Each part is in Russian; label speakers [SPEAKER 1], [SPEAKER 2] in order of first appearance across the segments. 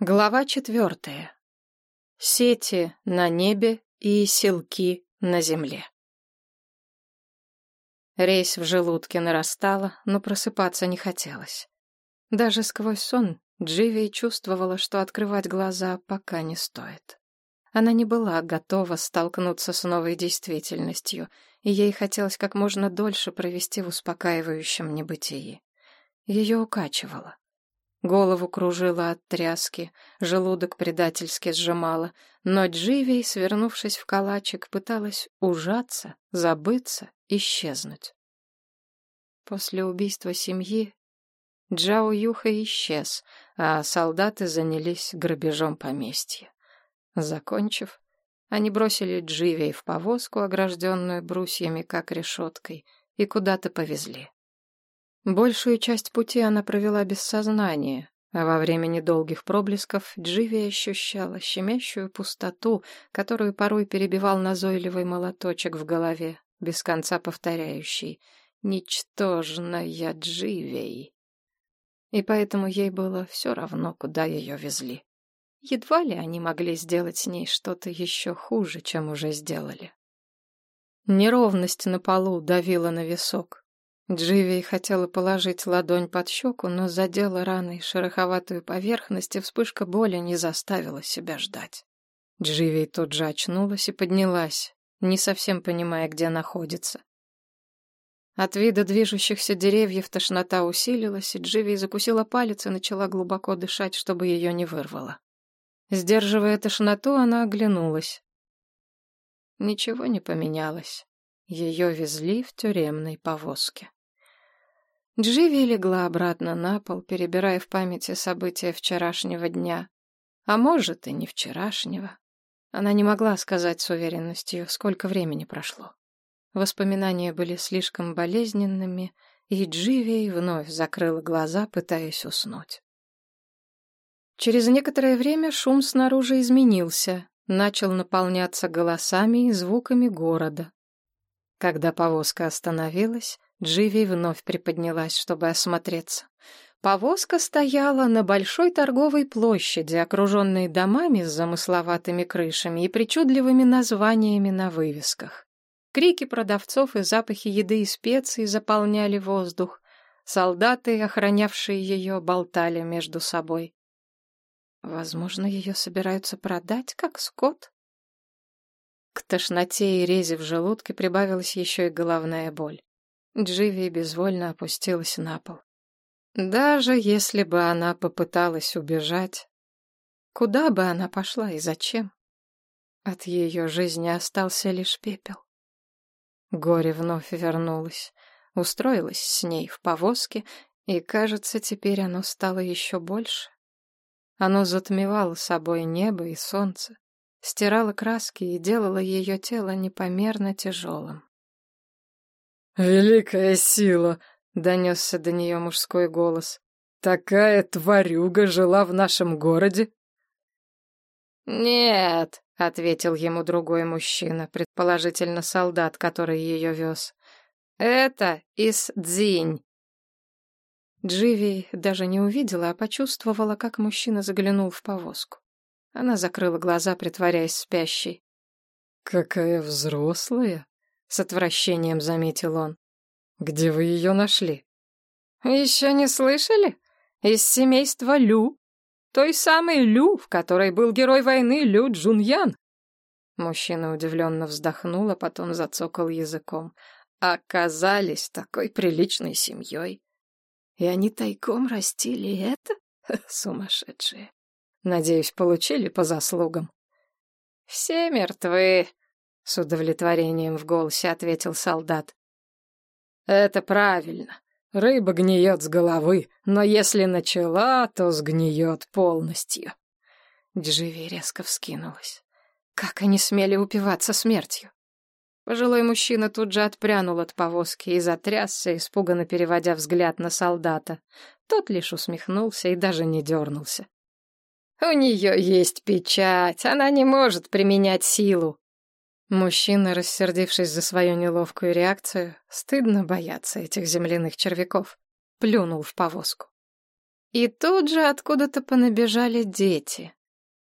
[SPEAKER 1] Глава четвертая. Сети на небе и селки на земле. Рейс в желудке нарастала, но просыпаться не хотелось. Даже сквозь сон Дживи чувствовала, что открывать глаза пока не стоит. Она не была готова столкнуться с новой действительностью, и ей хотелось как можно дольше провести в успокаивающем небытии. Ее укачивало. Голову кружило от тряски, желудок предательски сжимало, но Дживей, свернувшись в калачик, пыталась ужаться, забыться, исчезнуть. После убийства семьи Джао Юха исчез, а солдаты занялись грабежом поместья. Закончив, они бросили Дживей в повозку, огражденную брусьями, как решеткой, и куда-то повезли. Большую часть пути она провела без сознания, а во время недолгих проблесков Дживи ощущала щемящую пустоту, которую порой перебивал назойливый молоточек в голове, без конца повторяющий «Ничтожная Дживей». И поэтому ей было все равно, куда ее везли. Едва ли они могли сделать с ней что-то еще хуже, чем уже сделали. Неровность на полу давила на висок. Дживей хотела положить ладонь под щеку, но задела раной шероховатую поверхность, и вспышка боли не заставила себя ждать. Дживей тут же очнулась и поднялась, не совсем понимая, где находится. От вида движущихся деревьев тошнота усилилась, и Дживей закусила палец и начала глубоко дышать, чтобы ее не вырвало. Сдерживая тошноту, она оглянулась. Ничего не поменялось. Ее везли в тюремной повозке. Дживи легла обратно на пол, перебирая в памяти события вчерашнего дня. А может, и не вчерашнего. Она не могла сказать с уверенностью, сколько времени прошло. Воспоминания были слишком болезненными, и Дживи вновь закрыла глаза, пытаясь уснуть. Через некоторое время шум снаружи изменился, начал наполняться голосами и звуками города. Когда повозка остановилась, Дживи вновь приподнялась, чтобы осмотреться. Повозка стояла на большой торговой площади, окруженной домами с замысловатыми крышами и причудливыми названиями на вывесках. Крики продавцов и запахи еды и специй заполняли воздух. Солдаты, охранявшие ее, болтали между собой. Возможно, ее собираются продать, как скот. К тошноте и рези в желудке прибавилась еще и головная боль. Дживи безвольно опустилась на пол. Даже если бы она попыталась убежать, куда бы она пошла и зачем? От ее жизни остался лишь пепел. Горе вновь вернулось, устроилась с ней в повозке, и, кажется, теперь оно стало еще больше. Оно затмевало собой небо и солнце, стирало краски и делало ее тело непомерно тяжелым.
[SPEAKER 2] «Великая сила!» — донесся до нее мужской голос. «Такая тварюга жила в нашем городе?»
[SPEAKER 1] «Нет», — ответил ему другой мужчина, предположительно солдат, который ее вез. «Это из Дзинь». Дживи даже не увидела, а почувствовала, как мужчина заглянул в повозку. Она закрыла глаза, притворяясь спящей.
[SPEAKER 2] «Какая взрослая!» С отвращением заметил он. Где вы ее нашли?
[SPEAKER 1] Еще не слышали? Из семейства Лю. Той самой Лю, в которой был герой войны Лю Джуньян. Мужчина удивленно вздохнул, а потом зацокал языком. Оказались такой приличной семьей. И они тайком растили это? Сумасшедшие. Надеюсь, получили по заслугам. Все мертвы, с удовлетворением в голосе ответил солдат.
[SPEAKER 2] Это правильно. Рыба гниет с головы, но если начала, то сгниет полностью.
[SPEAKER 1] Дживи резко вскинулась. Как они смели упиваться смертью? Пожилой мужчина тут же отпрянул от повозки и затрясся, испуганно переводя взгляд на солдата. Тот лишь усмехнулся и даже не дернулся. «У нее есть печать, она не может применять силу», Мужчина, рассердившись за свою неловкую реакцию, стыдно бояться этих земляных червяков, плюнул в повозку. И тут же откуда-то понабежали дети.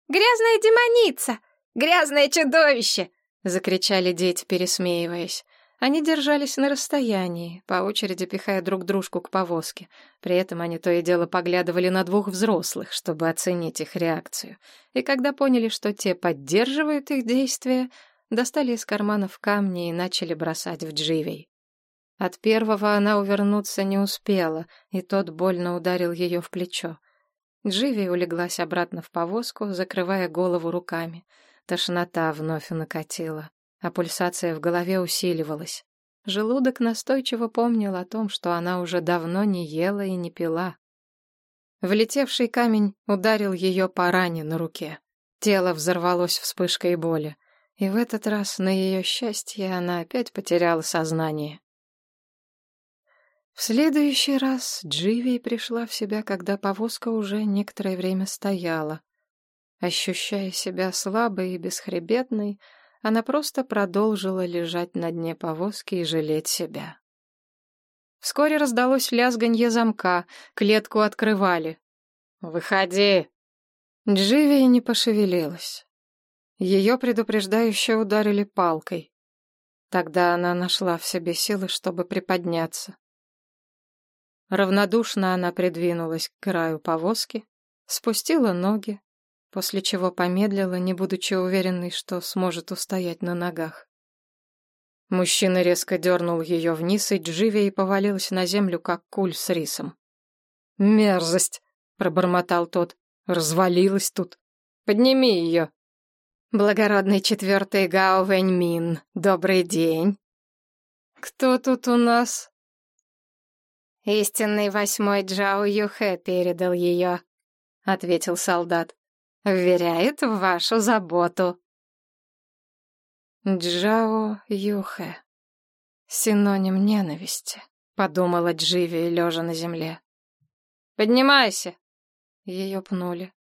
[SPEAKER 3] «Грязная демоница! Грязное чудовище!»
[SPEAKER 1] — закричали дети, пересмеиваясь. Они держались на расстоянии, по очереди пихая друг дружку к повозке. При этом они то и дело поглядывали на двух взрослых, чтобы оценить их реакцию. И когда поняли, что те поддерживают их действия, достали из карманов камни и начали бросать в Дживей. От первого она увернуться не успела, и тот больно ударил ее в плечо. Дживи улеглась обратно в повозку, закрывая голову руками. Тошнота вновь накатила а пульсация в голове усиливалась. Желудок настойчиво помнил о том, что она уже давно не ела и не пила. Влетевший камень ударил ее по ране на руке. Тело взорвалось вспышкой боли, и в этот раз, на ее счастье, она опять потеряла сознание. В следующий раз Дживи пришла в себя, когда повозка уже некоторое время стояла. Ощущая себя слабой и бесхребетной, она просто продолжила лежать на дне повозки и жалеть себя. Вскоре раздалось лязганье замка, клетку открывали. «Выходи!» Дживи не пошевелилась. Ее предупреждающе ударили палкой. Тогда она нашла в себе силы, чтобы приподняться. Равнодушно она придвинулась к краю повозки, спустила ноги, после чего помедлила, не будучи уверенной, что сможет устоять на ногах. Мужчина резко дернул ее вниз, и Дживи и повалилась на землю, как куль с рисом. «Мерзость!» — пробормотал тот. «Развалилась тут. Подними ее!» «Благородный четвертый Гао Вэньмин, добрый день!» «Кто тут у нас?»
[SPEAKER 3] «Истинный восьмой Джао Юхэ передал ее», — ответил солдат. Вверяет в вашу заботу.
[SPEAKER 1] Джао Юхэ. Синоним ненависти, подумала Дживи, лежа на земле. Поднимайся. Ее пнули.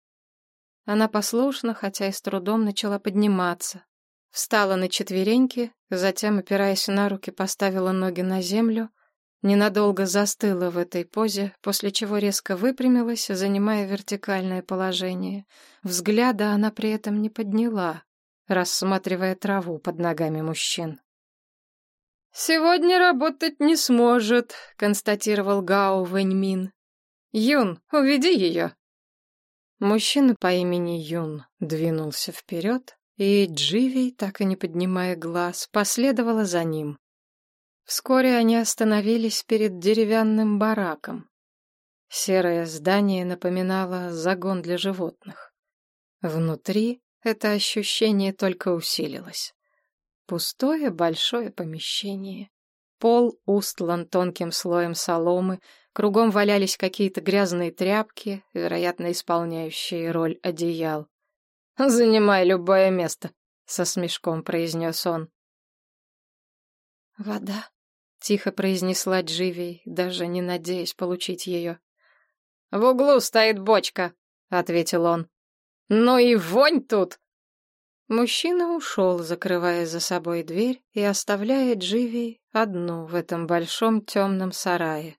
[SPEAKER 1] Она послушно, хотя и с трудом, начала подниматься. Встала на четвереньки, затем, опираясь на руки, поставила ноги на землю — Ненадолго застыла в этой позе, после чего резко выпрямилась, занимая вертикальное положение. Взгляда она при этом не подняла, рассматривая траву под ногами мужчин. «Сегодня работать не сможет», — констатировал Гао Вэньмин. «Юн, уведи ее». Мужчина по имени Юн двинулся вперед, и Дживей, так и не поднимая глаз, последовала за ним. Вскоре они остановились перед деревянным бараком. Серое здание напоминало загон для животных. Внутри это ощущение только усилилось. Пустое большое помещение. Пол устлан тонким слоем соломы, кругом валялись какие-то грязные тряпки, вероятно, исполняющие роль одеял. «Занимай любое место», — со смешком произнес он. «Вода», — тихо произнесла Дживей, даже не надеясь получить ее. «В углу стоит бочка», — ответил он. «Ну и вонь тут!» Мужчина ушел, закрывая за собой дверь и оставляя Дживей одну в этом большом темном сарае.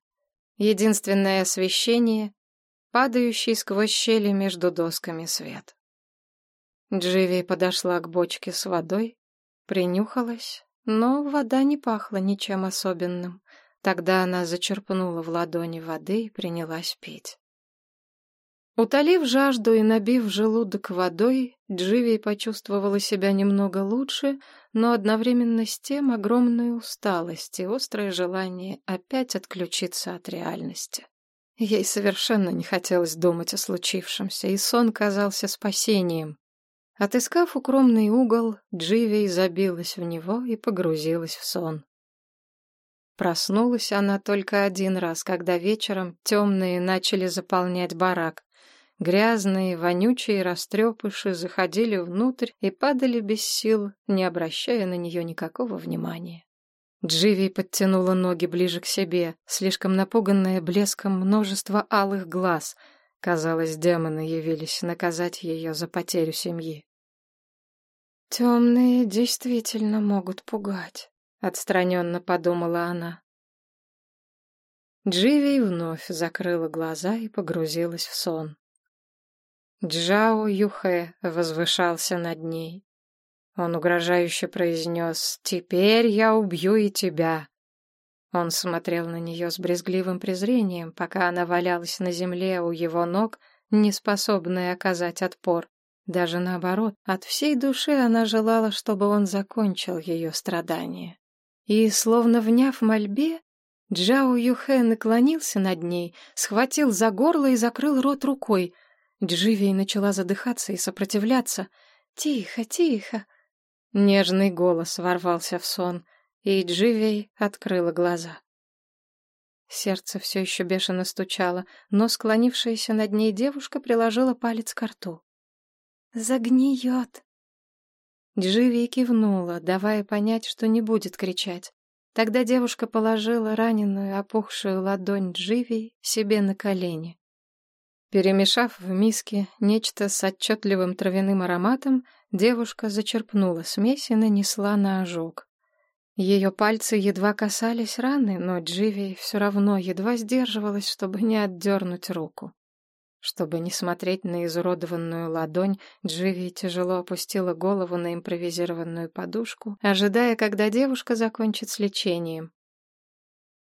[SPEAKER 1] Единственное освещение — падающий сквозь щели между досками свет. Дживи подошла к бочке с водой, принюхалась, но вода не пахла ничем особенным. Тогда она зачерпнула в ладони воды и принялась пить. Утолив жажду и набив желудок водой, Дживи почувствовала себя немного лучше, но одновременно с тем огромную усталость и острое желание опять отключиться от реальности. Ей совершенно не хотелось думать о случившемся, и сон казался спасением. Отыскав укромный угол, Дживи забилась в него и погрузилась в сон. Проснулась она только один раз, когда вечером темные начали заполнять барак. Грязные, вонючие растрепыши заходили внутрь и падали без сил, не обращая на нее никакого внимания. Дживи подтянула ноги ближе к себе, слишком напуганная блеском множества алых глаз — Казалось, демоны явились наказать ее за потерю семьи. «Темные действительно могут пугать», — отстраненно подумала она. Дживей вновь закрыла глаза и погрузилась в сон. Джао Юхэ возвышался над ней. Он угрожающе произнес «Теперь я убью и тебя». Он смотрел на нее с брезгливым презрением, пока она валялась на земле у его ног, не способная оказать отпор. Даже наоборот, от всей души она желала, чтобы он закончил ее страдания. И, словно вняв мольбе, Джао Юхэ наклонился над ней, схватил за горло и закрыл рот рукой. Дживей начала задыхаться и сопротивляться. «Тихо, тихо!» Нежный голос ворвался в сон и Дживей открыла глаза. Сердце все еще бешено стучало, но склонившаяся над ней девушка приложила палец к рту. «Загниет!» Дживей кивнула, давая понять, что не будет кричать. Тогда девушка положила раненую, опухшую ладонь Дживей себе на колени. Перемешав в миске нечто с отчетливым травяным ароматом, девушка зачерпнула смесь и нанесла на ожог. Ее пальцы едва касались раны, но Дживи все равно едва сдерживалась, чтобы не отдернуть руку. Чтобы не смотреть на изуродованную ладонь, Дживи тяжело опустила голову на импровизированную подушку, ожидая, когда девушка закончит с лечением.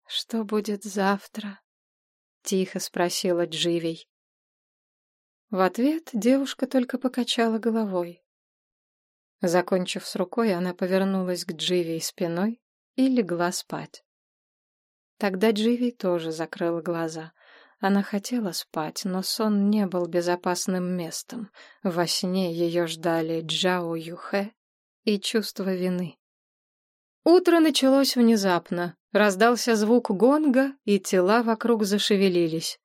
[SPEAKER 1] «Что будет завтра?» — тихо спросила Дживей. В ответ девушка только покачала головой. Закончив с рукой, она повернулась к Дживи спиной и легла спать. Тогда Дживи тоже закрыла глаза. Она хотела спать, но сон не был безопасным местом. Во сне ее ждали Джао Юхэ и чувство вины. Утро началось внезапно. Раздался звук гонга, и тела вокруг зашевелились.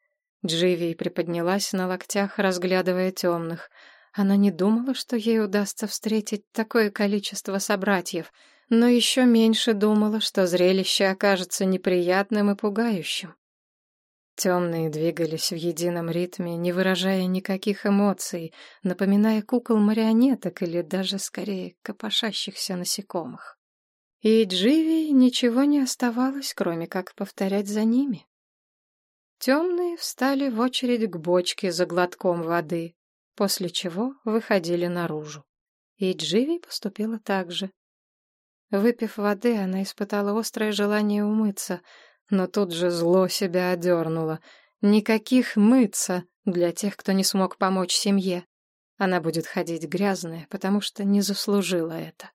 [SPEAKER 1] Дживи приподнялась на локтях, разглядывая темных — она не думала, что ей удастся встретить такое количество собратьев, но еще меньше думала, что зрелище окажется неприятным и пугающим. Темные двигались в едином ритме, не выражая никаких эмоций, напоминая кукол-марионеток или даже, скорее, копошащихся насекомых. И Дживи ничего не оставалось, кроме как повторять за ними. Темные встали в очередь к бочке за глотком воды, после чего выходили наружу. И Дживи поступила так же. Выпив воды, она испытала острое желание умыться, но тут же зло себя одернуло. Никаких мыться для тех, кто не смог помочь семье. Она будет ходить грязная, потому что не заслужила это.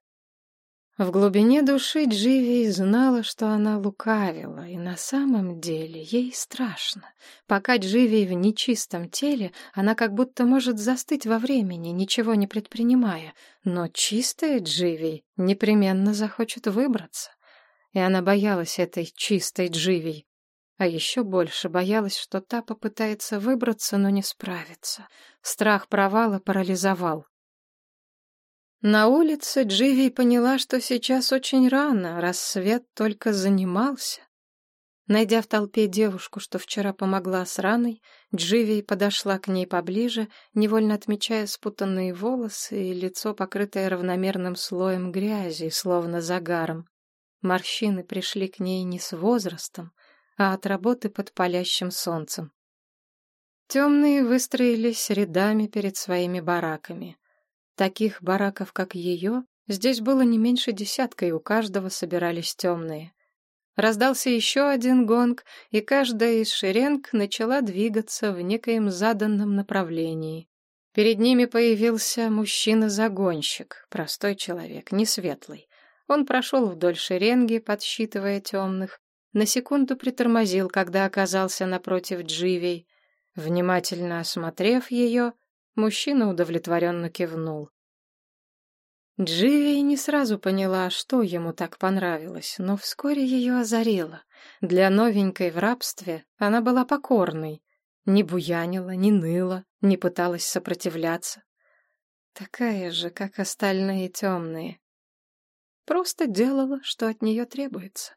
[SPEAKER 1] В глубине души Дживи знала, что она лукавила, и на самом деле ей страшно. Пока Дживи в нечистом теле, она как будто может застыть во времени, ничего не предпринимая, но чистая Дживи непременно захочет выбраться. И она боялась этой чистой Дживи. А еще больше боялась, что та попытается выбраться, но не справится. Страх провала парализовал. На улице Дживи поняла, что сейчас очень рано, рассвет только занимался. Найдя в толпе девушку, что вчера помогла с раной, Дживи подошла к ней поближе, невольно отмечая спутанные волосы и лицо, покрытое равномерным слоем грязи, словно загаром. Морщины пришли к ней не с возрастом, а от работы под палящим солнцем. Темные выстроились рядами перед своими бараками. Таких бараков, как ее, здесь было не меньше десятка, и у каждого собирались темные. Раздался еще один гонг, и каждая из шеренг начала двигаться в некоем заданном направлении. Перед ними появился мужчина-загонщик, простой человек, не светлый. Он прошел вдоль шеренги, подсчитывая темных, на секунду притормозил, когда оказался напротив Дживей. Внимательно осмотрев ее, Мужчина удовлетворенно кивнул. Дживи не сразу поняла, что ему так понравилось, но вскоре ее озарило. Для новенькой в рабстве она была покорной, не буянила, не ныла, не пыталась сопротивляться. Такая же, как остальные темные. Просто делала, что от нее требуется.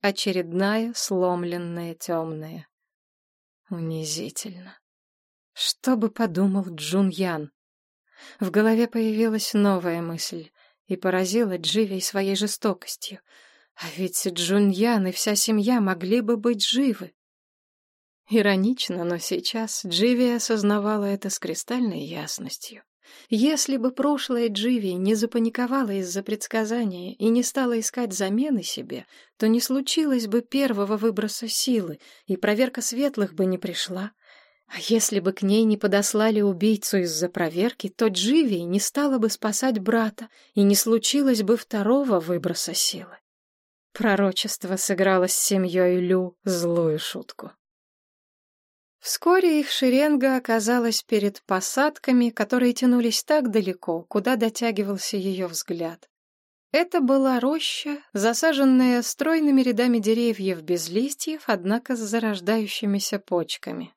[SPEAKER 1] Очередная сломленная темная. Унизительно. Что бы подумал Джун Ян? В голове появилась новая мысль и поразила Дживей своей жестокостью. А ведь Джуньян и вся семья могли бы быть живы. Иронично, но сейчас Дживи осознавала это с кристальной ясностью. Если бы прошлое Дживи не запаниковало из-за предсказания и не стала искать замены себе, то не случилось бы первого выброса силы, и проверка светлых бы не пришла. А если бы к ней не подослали убийцу из-за проверки, то Дживи не стала бы спасать брата, и не случилось бы второго выброса силы. Пророчество сыграло с семьей Лю злую шутку. Вскоре их шеренга оказалась перед посадками, которые тянулись так далеко, куда дотягивался ее взгляд. Это была роща, засаженная стройными рядами деревьев без листьев, однако с зарождающимися почками.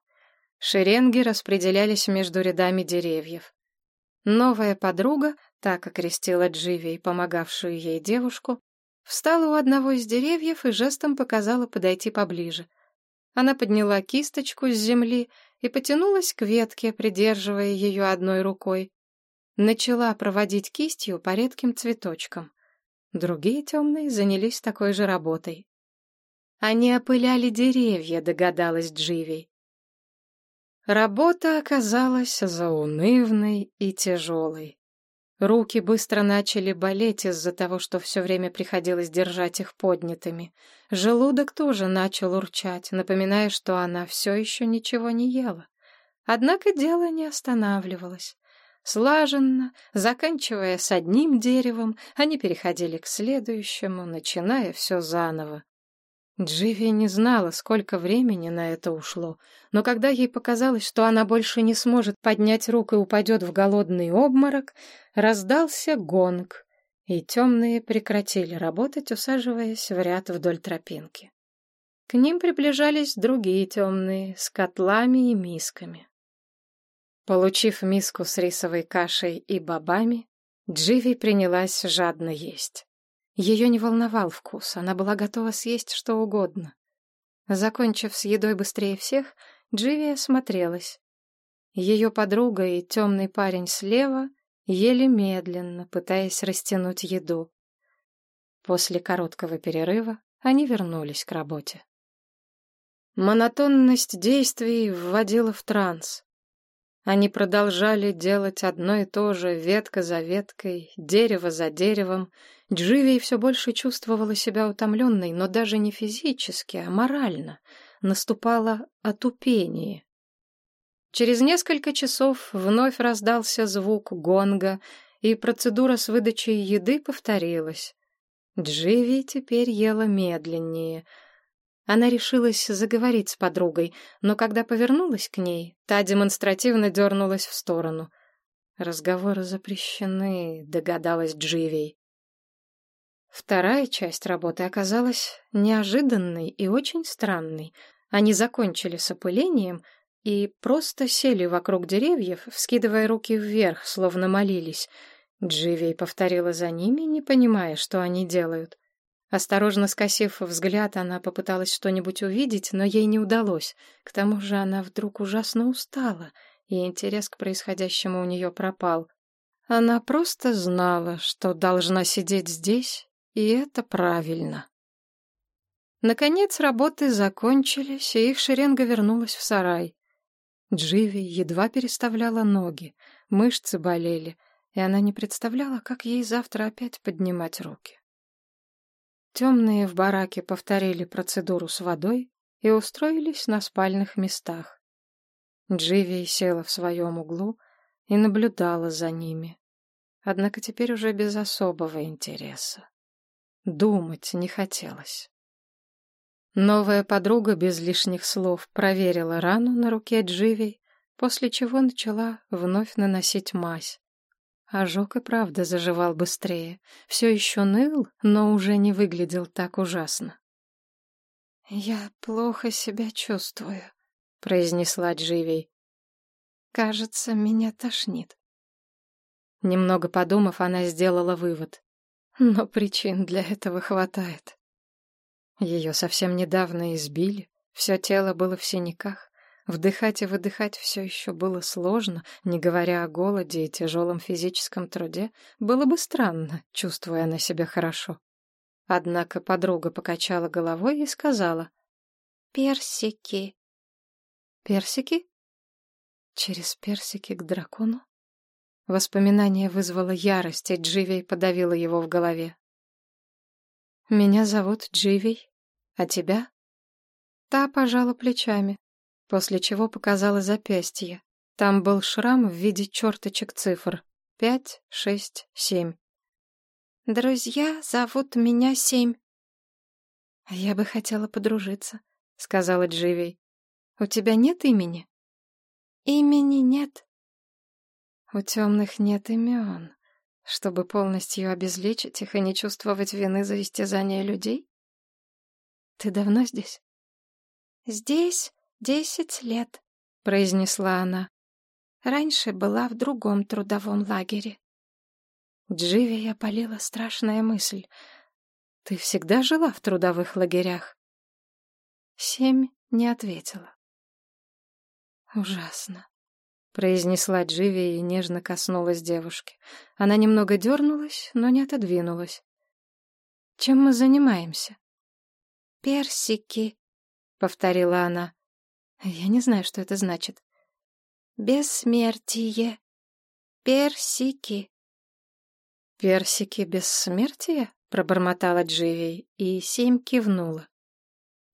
[SPEAKER 1] Шеренги распределялись между рядами деревьев. Новая подруга, так окрестила Дживи помогавшую ей девушку, встала у одного из деревьев и жестом показала подойти поближе — она подняла кисточку с земли и потянулась к ветке, придерживая ее одной рукой. Начала проводить кистью по редким цветочкам. Другие темные занялись такой же работой. Они опыляли деревья, догадалась Дживи. Работа оказалась заунывной и тяжелой. Руки быстро начали болеть из-за того, что все время приходилось держать их поднятыми. Желудок тоже начал урчать, напоминая, что она все еще ничего не ела. Однако дело не останавливалось. Слаженно, заканчивая с одним деревом, они переходили к следующему, начиная все заново. Дживи не знала, сколько времени на это ушло, но когда ей показалось, что она больше не сможет поднять руку и упадет в голодный обморок, раздался гонг, и темные прекратили работать, усаживаясь в ряд вдоль тропинки. К ним приближались другие темные, с котлами и мисками. Получив миску с рисовой кашей и бобами, Дживи принялась жадно есть. Ее не волновал вкус, она была готова съесть что угодно. Закончив с едой быстрее всех, Дживи осмотрелась. Ее подруга и темный парень слева ели медленно, пытаясь растянуть еду. После короткого перерыва они вернулись к работе. Монотонность действий вводила в транс. Они продолжали делать одно и то же, ветка за веткой, дерево за деревом. Дживей все больше чувствовала себя утомленной, но даже не физически, а морально. Наступало отупение. Через несколько часов вновь раздался звук гонга, и процедура с выдачей еды повторилась. Дживи теперь ела медленнее — она решилась заговорить с подругой, но когда повернулась к ней, та демонстративно дернулась в сторону. «Разговоры запрещены», — догадалась Дживей. Вторая часть работы оказалась неожиданной и очень странной. Они закончили с опылением и просто сели вокруг деревьев, вскидывая руки вверх, словно молились. Дживей повторила за ними, не понимая, что они делают. Осторожно скосив взгляд, она попыталась что-нибудь увидеть, но ей не удалось. К тому же она вдруг ужасно устала, и интерес к происходящему у нее пропал. Она просто знала, что должна сидеть здесь, и это правильно. Наконец работы закончились, и их шеренга вернулась в сарай. Дживи едва переставляла ноги, мышцы болели, и она не представляла, как ей завтра опять поднимать руки. Темные в бараке повторили процедуру с водой и устроились на спальных местах. Дживи села в своем углу и наблюдала за ними, однако теперь уже без особого интереса. Думать не хотелось. Новая подруга без лишних слов проверила рану на руке Дживи, после чего начала вновь наносить мазь. Ожог и правда заживал быстрее. Все еще ныл, но уже не выглядел так ужасно. «Я плохо себя чувствую», — произнесла Дживей. «Кажется, меня тошнит». Немного подумав, она сделала вывод. Но причин для этого хватает. Ее совсем недавно избили, все тело было в синяках. Вдыхать и выдыхать все еще было сложно, не говоря о голоде и тяжелом физическом труде. Было бы странно, чувствуя она себя хорошо. Однако подруга покачала головой и сказала.
[SPEAKER 3] «Персики».
[SPEAKER 1] «Персики?» Через персики к дракону? Воспоминание вызвало ярость, и Дживей подавила его в голове. «Меня зовут Дживей, а тебя?» Та пожала плечами, после чего показала запястье. Там был шрам в виде черточек цифр. Пять, шесть, семь.
[SPEAKER 3] «Друзья зовут меня Семь».
[SPEAKER 1] «Я бы хотела подружиться», — сказала Дживей. «У тебя нет имени?»
[SPEAKER 3] «Имени нет».
[SPEAKER 1] «У темных нет имен, чтобы полностью обезличить их и не чувствовать вины за истязание людей? Ты давно здесь?»
[SPEAKER 3] «Здесь десять лет», — произнесла она. «Раньше была в другом трудовом лагере».
[SPEAKER 1] Дживи опалила страшная мысль. «Ты всегда жила в трудовых лагерях?» Семь не ответила. «Ужасно», — произнесла Дживи и нежно коснулась девушки. Она немного дернулась, но не отодвинулась. «Чем мы занимаемся?»
[SPEAKER 3] «Персики», — повторила она.
[SPEAKER 1] «Я не знаю, что это значит».
[SPEAKER 3] «Бессмертие. Персики».
[SPEAKER 1] «Персики бессмертия?» — пробормотала Дживей, и Семь кивнула.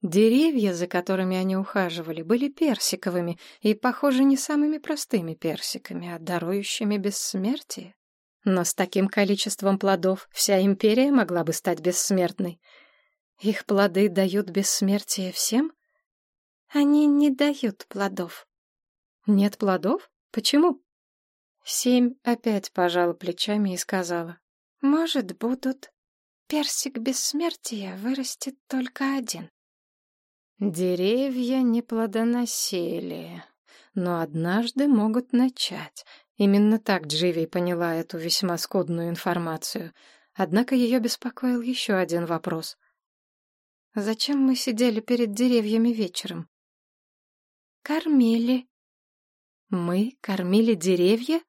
[SPEAKER 1] Деревья, за которыми они ухаживали, были персиковыми и, похоже, не самыми простыми персиками, а дарующими бессмертие. Но с таким количеством плодов вся империя могла бы стать бессмертной. Их плоды дают бессмертие всем?
[SPEAKER 3] Они не дают плодов.
[SPEAKER 1] Нет плодов? Почему? Семь опять пожала плечами и сказала.
[SPEAKER 3] «Может, будут. Персик бессмертия вырастет только один».
[SPEAKER 1] Деревья не плодоносили, но однажды могут начать. Именно так Дживи поняла эту весьма скудную информацию. Однако ее беспокоил еще один вопрос. «Зачем мы сидели перед деревьями вечером?»
[SPEAKER 3] «Кормили».
[SPEAKER 1] «Мы кормили деревья?»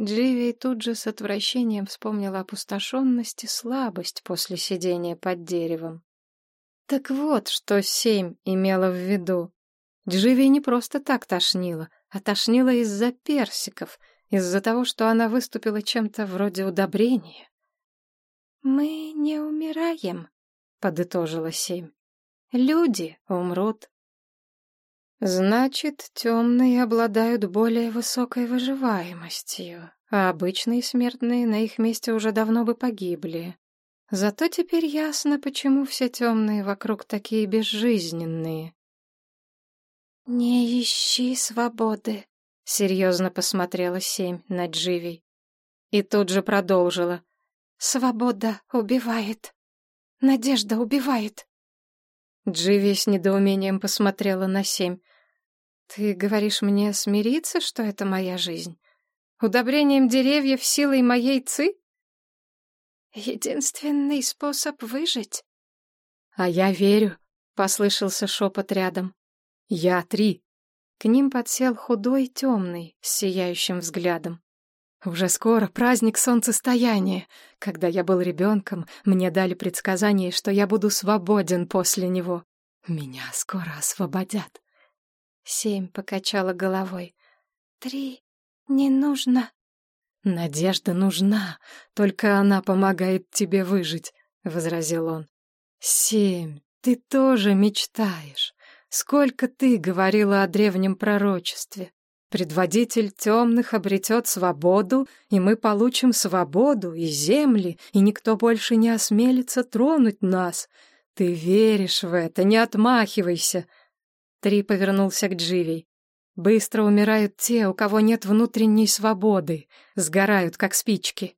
[SPEAKER 1] Дживи тут же с отвращением вспомнила опустошенность и слабость после сидения под деревом. Так вот, что семь имела в виду. Дживи не просто так тошнила, а тошнила из-за персиков, из-за того, что она выступила чем-то вроде удобрения.
[SPEAKER 3] «Мы не умираем», — подытожила семь.
[SPEAKER 1] «Люди умрут». Значит, темные обладают более высокой выживаемостью, а обычные смертные на их месте уже давно бы погибли. Зато теперь ясно, почему все темные вокруг такие безжизненные.
[SPEAKER 3] «Не ищи свободы», — серьезно посмотрела Семь на Дживи.
[SPEAKER 1] И тут же продолжила.
[SPEAKER 3] «Свобода убивает. Надежда убивает».
[SPEAKER 1] Дживи с недоумением посмотрела на семь. «Ты говоришь мне смириться, что это моя жизнь? Удобрением деревьев силой моей ци?»
[SPEAKER 3] «Единственный способ выжить».
[SPEAKER 1] «А я верю», — послышался шепот рядом. «Я три». К ним подсел худой темный, с сияющим взглядом. Уже скоро праздник солнцестояния. Когда я был ребенком, мне дали предсказание, что я буду свободен после него. Меня скоро освободят.
[SPEAKER 3] Семь покачала головой. Три. Не нужно.
[SPEAKER 1] Надежда нужна, только она помогает тебе выжить, возразил он. Семь. Ты тоже мечтаешь. Сколько ты говорила о древнем пророчестве. Предводитель темных обретет свободу, и мы получим свободу и земли, и никто больше не осмелится тронуть нас. Ты веришь в это, не отмахивайся. Три повернулся к Дживей. Быстро умирают те, у кого нет внутренней свободы, сгорают, как спички.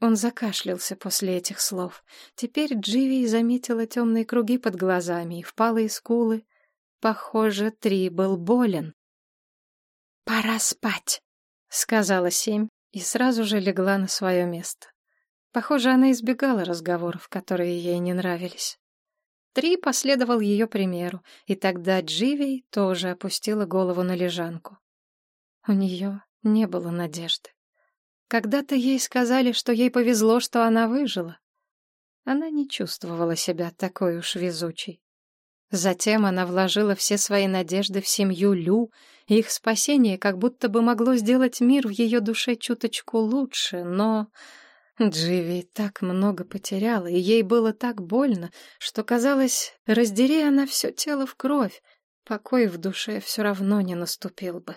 [SPEAKER 1] Он закашлялся после этих слов. Теперь Дживи заметила темные круги под глазами и впалые скулы. Похоже, Три был болен.
[SPEAKER 3] «Пора спать», —
[SPEAKER 1] сказала Семь и сразу же легла на свое место. Похоже, она избегала разговоров, которые ей не нравились. Три последовал ее примеру, и тогда Дживей тоже опустила голову на лежанку. У нее не было надежды. Когда-то ей сказали, что ей повезло, что она выжила. она не чувствовала себя такой уж везучей. Затем она вложила все свои надежды в семью Лю, и их спасение как будто бы могло сделать мир в ее душе чуточку лучше, но... Дживи так много потеряла, и ей было так больно, что, казалось, раздери она все тело в кровь, покой в душе все равно не наступил бы.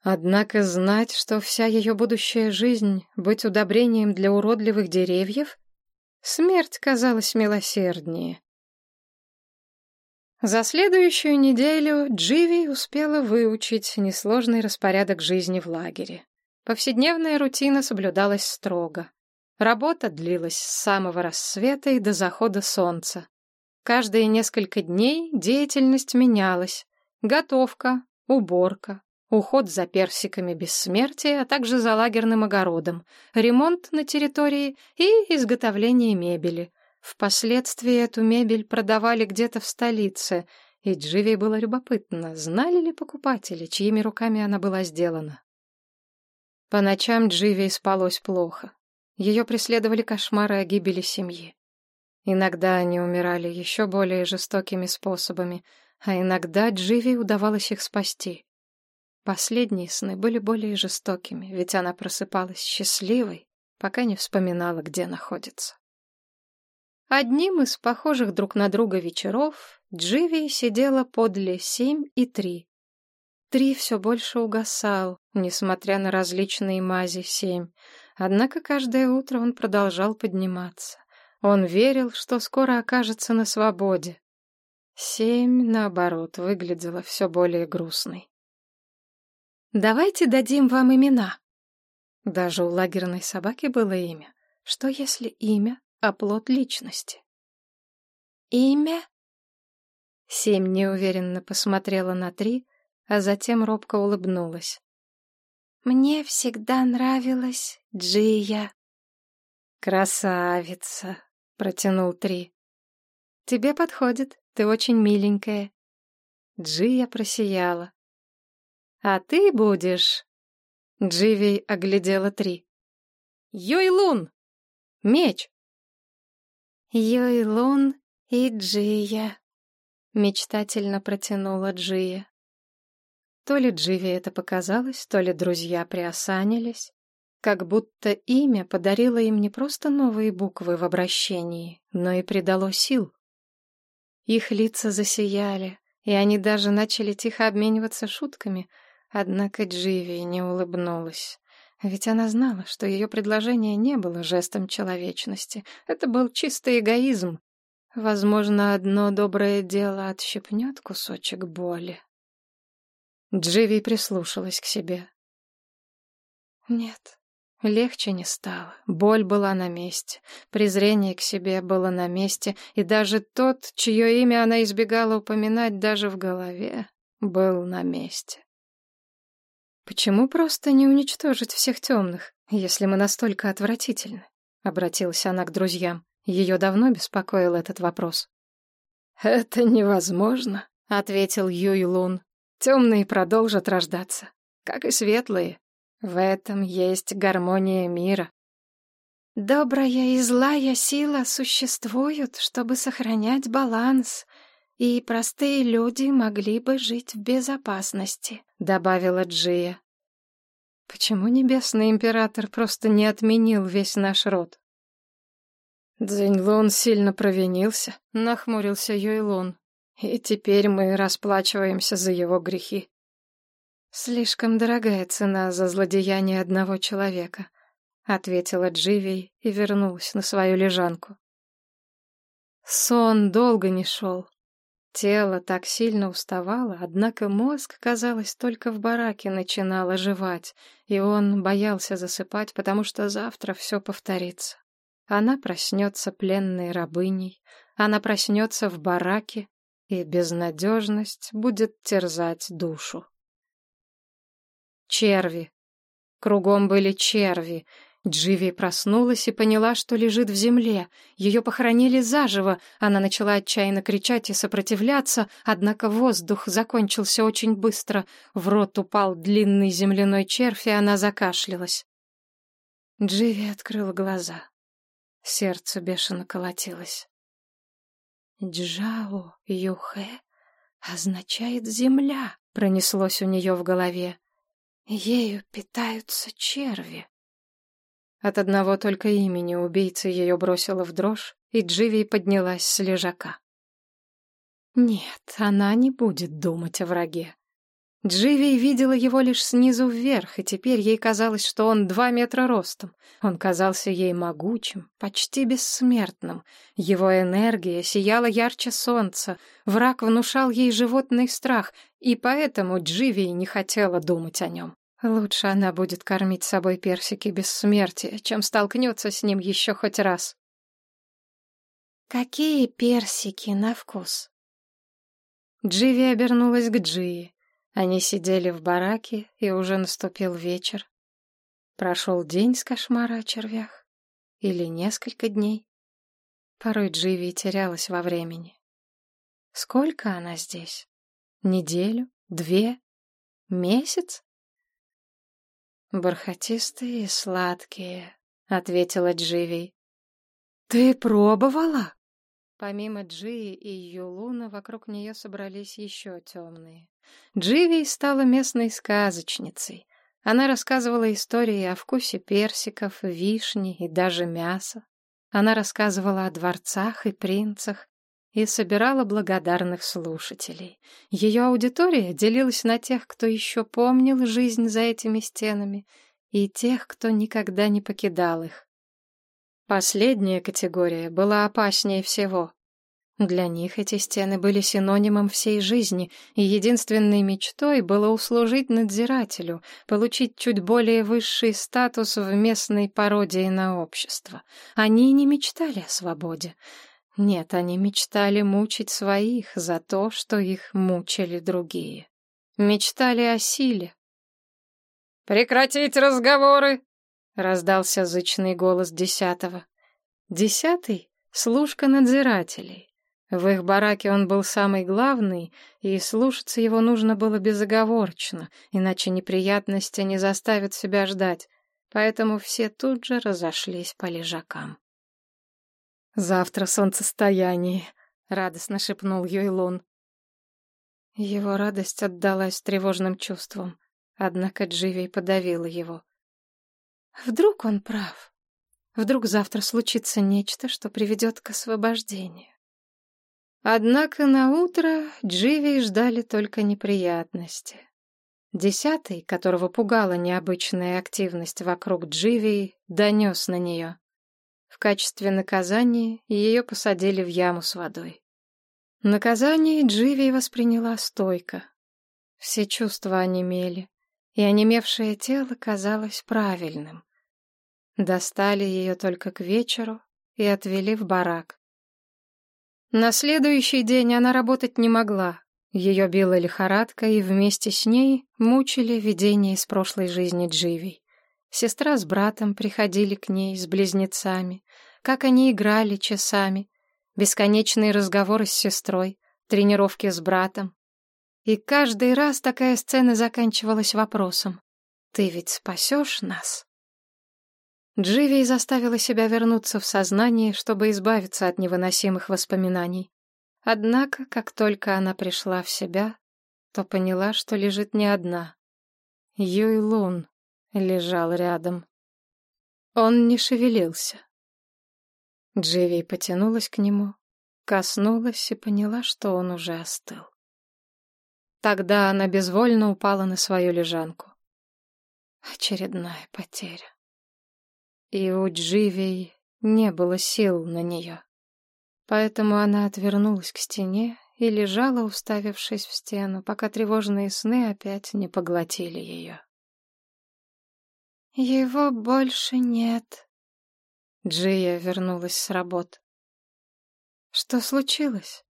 [SPEAKER 1] Однако знать, что вся ее будущая жизнь быть удобрением для уродливых деревьев, смерть казалась милосерднее. За следующую неделю Дживи успела выучить несложный распорядок жизни в лагере. Повседневная рутина соблюдалась строго. Работа длилась с самого рассвета и до захода солнца. Каждые несколько дней деятельность менялась. Готовка, уборка, уход за персиками бессмертия, а также за лагерным огородом, ремонт на территории и изготовление мебели. Впоследствии эту мебель продавали где-то в столице, и Дживи было любопытно, знали ли покупатели, чьими руками она была сделана. По ночам Дживи спалось плохо. Ее преследовали кошмары о гибели семьи. Иногда они умирали еще более жестокими способами, а иногда Дживи удавалось их спасти. Последние сны были более жестокими, ведь она просыпалась счастливой, пока не вспоминала, где находится. Одним из похожих друг на друга вечеров Дживи сидела подле семь и три. Три все больше угасал, несмотря на различные мази семь. Однако каждое утро он продолжал подниматься. Он верил, что скоро окажется на свободе. Семь, наоборот, выглядела все более грустной. «Давайте дадим вам имена». Даже у лагерной собаки было имя. Что если имя — оплот личности? «Имя?» Семь неуверенно посмотрела на три, а затем робко улыбнулась. «Мне всегда нравилась Джия». «Красавица!» Протянул три. Тебе подходит, ты очень миленькая. Джия просияла. А ты будешь... Дживи оглядела три. Юй-Лун! Меч! Юй-Лун и Джия, мечтательно протянула Джия. То ли Дживи это показалось, то ли друзья приосанились. Как будто имя подарило им не просто новые буквы в обращении, но и придало сил. Их лица засияли, и они даже начали тихо обмениваться шутками, однако Дживи не улыбнулась. Ведь она знала, что ее предложение не было жестом человечности. Это был чистый эгоизм. Возможно, одно доброе дело отщепнет кусочек боли. Дживи прислушалась к себе. Нет, Легче не стало. Боль была на месте, презрение к себе было на месте, и даже тот, чье имя она избегала упоминать даже в голове, был на месте. «Почему просто не уничтожить всех темных, если мы настолько отвратительны?» — обратилась она к друзьям. Ее давно беспокоил этот вопрос. «Это невозможно», — ответил Юй Лун. «Темные продолжат рождаться, как и светлые. В этом есть гармония мира. Добрая и злая сила существуют, чтобы сохранять баланс, и простые люди могли бы жить в безопасности, добавила Джия. Почему небесный император просто не отменил весь наш род? Дзиньлун сильно провинился, нахмурился Юйлун, и теперь мы расплачиваемся за его грехи. «Слишком дорогая цена за злодеяние одного человека», — ответила Дживей и вернулась на свою лежанку. Сон долго не шел. Тело так сильно уставало, однако мозг, казалось, только в бараке начинал оживать, и он боялся засыпать, потому что завтра все повторится. Она проснется пленной рабыней, она проснется в бараке, и безнадежность будет терзать душу. Черви. Кругом были черви. Дживи проснулась и поняла, что лежит в земле. Ее похоронили заживо. Она начала отчаянно кричать и сопротивляться, однако воздух закончился очень быстро. В рот упал длинный земляной червь, и она закашлялась. Дживи открыла глаза. Сердце бешено колотилось. «Джао Юхэ означает «земля», — пронеслось у нее в голове. «Ею питаются черви». От одного только имени убийцы ее бросила в дрожь, и Дживи поднялась с лежака. Нет, она не будет думать о враге. Дживи видела его лишь снизу вверх, и теперь ей казалось, что он два метра ростом. Он казался ей могучим, почти бессмертным. Его энергия сияла ярче солнца, враг внушал ей животный страх, и поэтому Дживи не хотела думать о нем. Лучше она будет кормить собой персики бессмертия, чем столкнется с ним еще хоть раз. «Какие персики на вкус?» Дживи обернулась к Джии. Они сидели в бараке, и уже наступил вечер. Прошел день с кошмара о червях. Или несколько дней. Порой Дживи терялась во времени. Сколько она здесь? Неделю? Две? Месяц? Бархатистые и сладкие, — ответила Дживи. Ты пробовала? Помимо Джии и Юлуна, вокруг нее собрались еще темные. Дживи стала местной сказочницей. Она рассказывала истории о вкусе персиков, вишни и даже мяса. Она рассказывала о дворцах и принцах и собирала благодарных слушателей. Ее аудитория делилась на тех, кто еще помнил жизнь за этими стенами, и тех, кто никогда не покидал их. Последняя категория была опаснее всего. Для них эти стены были синонимом всей жизни, и единственной мечтой было услужить надзирателю, получить чуть более высший статус в местной пародии на общество. Они не мечтали о свободе. Нет, они мечтали мучить своих за то, что их мучили другие. Мечтали о силе. «Прекратить разговоры!» Раздался зычный голос десятого. Десятый — служка надзирателей. В их бараке он был самый главный, и слушаться его нужно было безоговорочно, иначе неприятности не заставят себя ждать, поэтому все тут же разошлись по лежакам. «Завтра солнцестояние», — радостно шепнул Юйлун. Его радость отдалась тревожным чувствам, однако Дживей подавила его. Вдруг он прав? Вдруг завтра случится нечто, что приведет к освобождению? Однако на утро Дживи ждали только неприятности. Десятый, которого пугала необычная активность вокруг Дживи, донес на нее. В качестве наказания ее посадили в яму с водой. Наказание Дживи восприняла стойко. Все чувства онемели, и онемевшее тело казалось правильным. Достали ее только к вечеру и отвели в барак. На следующий день она работать не могла. Ее била лихорадка, и вместе с ней мучили видения из прошлой жизни Дживи. Сестра с братом приходили к ней с близнецами, как они играли часами, бесконечные разговоры с сестрой, тренировки с братом. И каждый раз такая сцена заканчивалась вопросом «Ты ведь спасешь нас?» Дживи заставила себя вернуться в сознание, чтобы избавиться от невыносимых воспоминаний. Однако, как только она пришла в себя, то поняла, что лежит не одна. Юй Лун лежал рядом. Он не шевелился. Дживи потянулась к нему, коснулась и поняла, что он уже остыл. Тогда она безвольно упала на свою лежанку. Очередная потеря. И у Дживей не было сил на нее. Поэтому она отвернулась к стене и лежала, уставившись в стену, пока тревожные сны опять не поглотили ее. «Его больше нет». Джия вернулась с работы. «Что случилось?»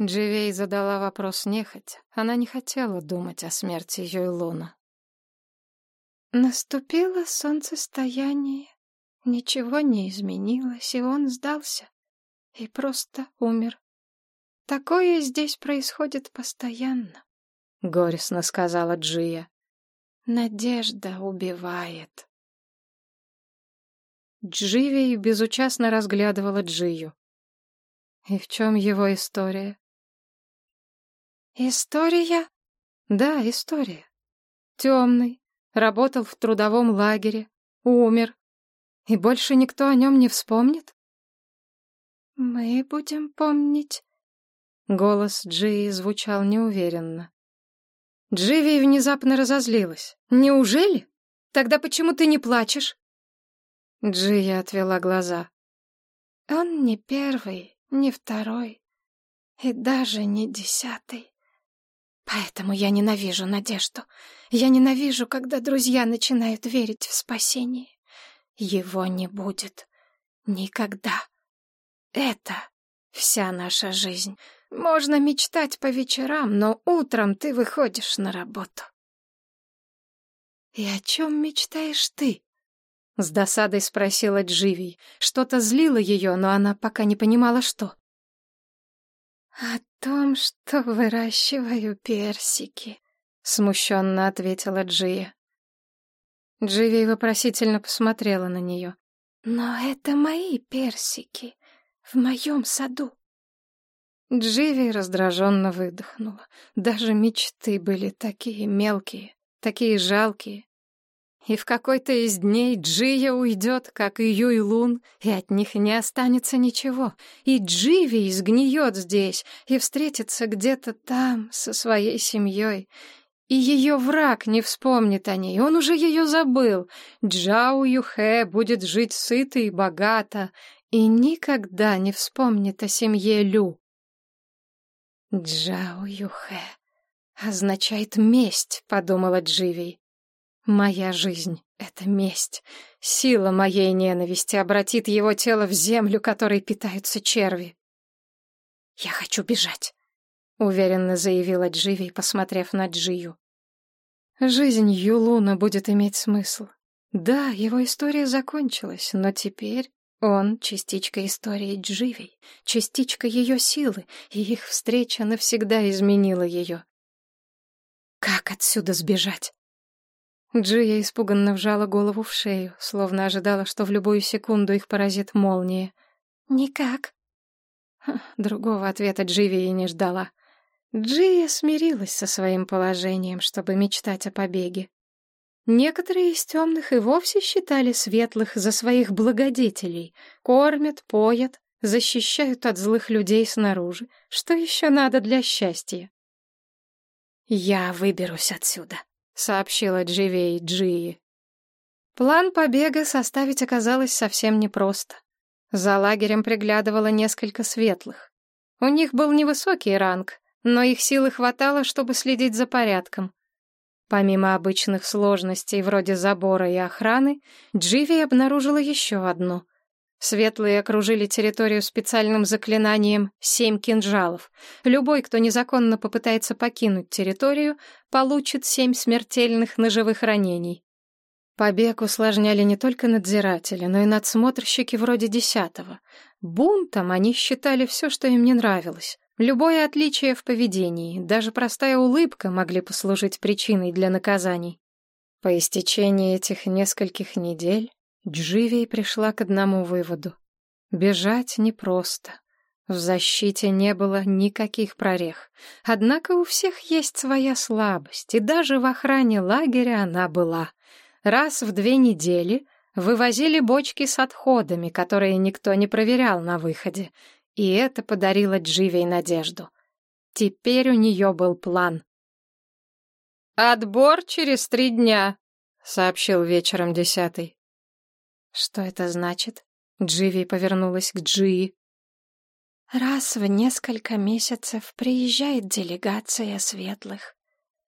[SPEAKER 1] Дживей задала вопрос нехотя. Она не хотела думать о смерти Йойлуна. Наступило солнцестояние. Ничего не изменилось, и он сдался. И просто умер. Такое здесь происходит постоянно, — горестно сказала Джия. Надежда убивает. Дживи безучастно разглядывала Джию. И в чем его история?
[SPEAKER 3] История?
[SPEAKER 1] Да, история. Темный, работал в трудовом лагере, умер. И больше никто о нем не вспомнит?
[SPEAKER 3] Мы будем помнить.
[SPEAKER 1] Голос Джии звучал неуверенно. Дживи внезапно разозлилась. «Неужели? Тогда почему ты не плачешь?» Джия отвела глаза.
[SPEAKER 3] «Он не первый, не второй и даже не десятый. Поэтому я ненавижу надежду. Я ненавижу, когда друзья начинают верить в спасение. Его не будет. Никогда. Это вся наша жизнь. Можно мечтать по вечерам, но утром ты выходишь на работу. «И о чем мечтаешь ты?»
[SPEAKER 1] С досадой спросила Дживий. Что-то злило ее, но она пока не понимала, что.
[SPEAKER 3] «О том, что выращиваю персики», — смущенно ответила Джия.
[SPEAKER 1] Дживей вопросительно посмотрела на нее.
[SPEAKER 3] «Но это мои персики, в моем саду».
[SPEAKER 1] Дживи раздраженно выдохнула. Даже мечты были такие мелкие, такие жалкие. И в какой-то из дней Джия уйдет, как и Юй Лун, и от них не останется ничего. И Дживи изгниет здесь и встретится где-то там со своей семьей. И ее враг не вспомнит о ней, он уже ее забыл. Джао Юхэ будет жить сыто и богато, и никогда не вспомнит о семье Лю. Джао Юхэ означает месть, подумала Дживи. Моя жизнь — это месть. Сила моей ненависти обратит его тело в землю, которой питаются черви. «Я хочу бежать», — уверенно заявила Дживи, посмотрев на Джию. Жизнь Юлуна будет иметь смысл. Да, его история закончилась, но теперь он — частичка истории Дживи, частичка ее силы, и их встреча навсегда изменила ее. Как отсюда сбежать? Джия испуганно вжала голову в шею, словно ожидала, что в любую секунду их поразит молния.
[SPEAKER 3] «Никак».
[SPEAKER 1] Другого ответа Дживия не ждала. Джия смирилась со своим положением, чтобы мечтать о побеге. Некоторые из темных и вовсе считали светлых за своих благодетелей, кормят, поят, защищают от злых людей снаружи. Что еще надо для счастья? «Я выберусь отсюда», сообщила Дживей Джии. План побега составить оказалось совсем непросто. За лагерем приглядывало несколько светлых. У них был невысокий ранг, но их силы хватало, чтобы следить за порядком. Помимо обычных сложностей вроде забора и охраны, Дживи обнаружила еще одну — Светлые окружили территорию специальным заклинанием «Семь кинжалов». Любой, кто незаконно попытается покинуть территорию, получит семь смертельных ножевых ранений. Побег усложняли не только надзиратели, но и надсмотрщики вроде десятого. Бунтом они считали все, что им не нравилось. Любое отличие в поведении, даже простая улыбка могли послужить причиной для наказаний. По истечении этих нескольких недель Дживей пришла к одному выводу. Бежать непросто. В защите не было никаких прорех. Однако у всех есть своя слабость, и даже в охране лагеря она была. Раз в две недели вывозили бочки с отходами, которые никто не проверял на выходе, и это подарило Дживей надежду. Теперь у нее был план. «Отбор через три дня», — сообщил вечером десятый. Что это значит? Дживи повернулась к Джии.
[SPEAKER 3] Раз в несколько месяцев приезжает делегация светлых.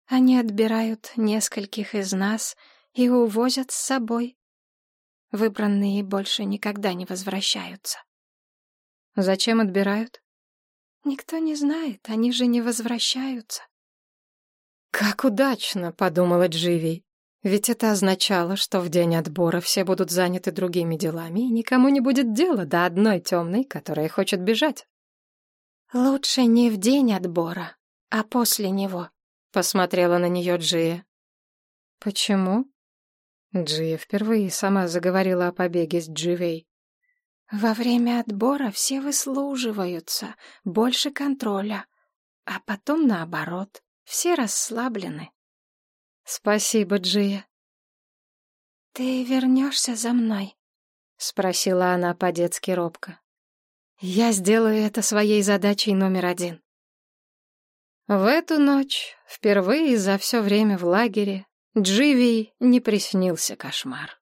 [SPEAKER 3] Они отбирают нескольких из нас и увозят с собой. Выбранные больше никогда не возвращаются.
[SPEAKER 1] Зачем отбирают?
[SPEAKER 3] Никто не знает, они же не возвращаются.
[SPEAKER 1] Как удачно, подумала Дживи. Ведь это означало, что в день отбора все будут заняты другими делами, и никому не будет дела до одной темной, которая хочет бежать.
[SPEAKER 3] «Лучше не в день отбора, а после него», — посмотрела на нее Джия.
[SPEAKER 1] «Почему?» Джия впервые сама заговорила о побеге с Дживей.
[SPEAKER 3] Во время отбора все выслуживаются, больше контроля. А потом наоборот, все расслаблены.
[SPEAKER 1] Спасибо, Джия.
[SPEAKER 3] Ты вернешься за мной?
[SPEAKER 1] Спросила она по-детски робко. Я сделаю это своей задачей номер один. В эту ночь, впервые за все время в лагере, Дживии не приснился кошмар.